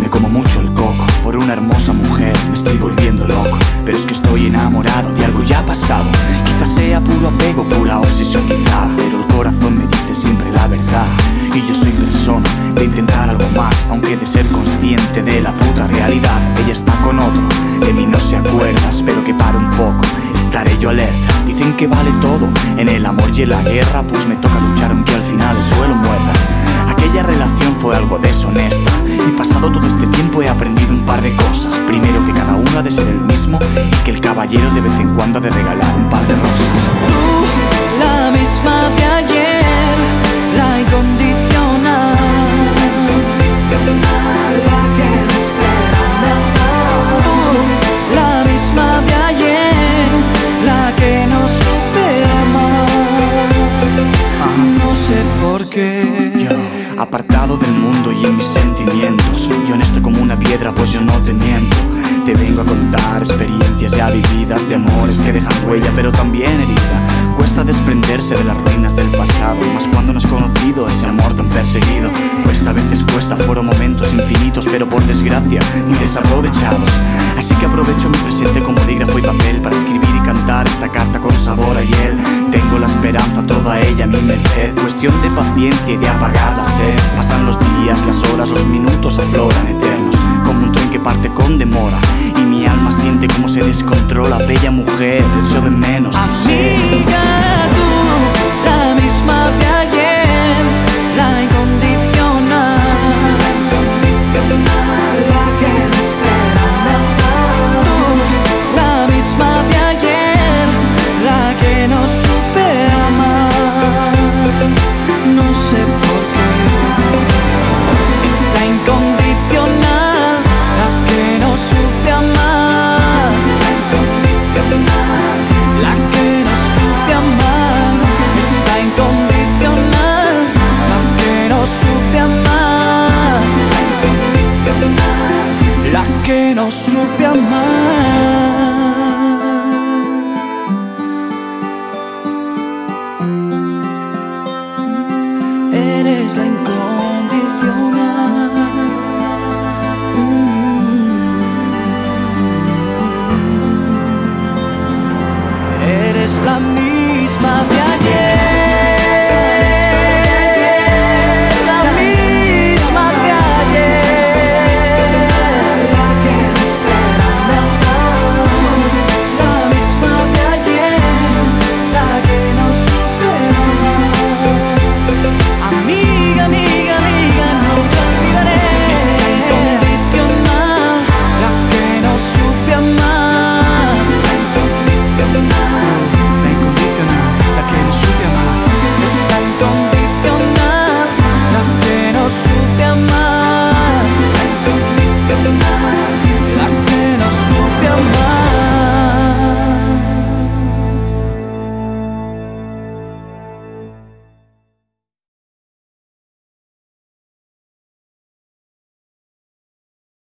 me como mucho el coco. Por una hermosa mujer me estoy volviendo loco. Pero es que estoy enamorado de algo ya pasado. Quizás sea puro apego, pura obsesión, quizá. Pero el corazón me dice siempre la verdad. Y yo soy persona de intentar algo más, aunque de ser consciente de la puta realidad. Ella está con otro, de mí no se acuerda, espero que pare un poco. Estaré yo alerta, dicen que vale todo en el amor y en la guerra, pues me toca luchar aunque al final el suelo muerda. Aquella relación fue algo deshonesta y pasado todo este tiempo he aprendido un par de cosas. Primero que cada uno ha de ser el mismo y que el caballero de vez en cuando ha de regalar un par de rosas. La misma mundo y en mis sentimientos, y honesto como una piedra, pues yo no te miento. Te vengo a contar experiencias ya vividas de amores que dejan huella, pero también herida. Cuesta desprenderse de las ruinas del pasado, más cuando no has conocido ese amor tan perseguido. Cuesta a veces cuesta, fueron momentos infinitos, pero por desgracia muy desaprovechados. Así que aprovecho mi presente como bolígrafo y papel para escribir y cantar esta carta con sabor a hiel. Tengo la esperanza, toda ella a mi merced. De paciencia y de apagar la sed. Pasan los días, las horas, los minutos afloran eternos. Como un tren que parte con demora. Y mi alma siente como se descontrola. Bella mujer, echo de menos. No supe amar. Eres la incondicional.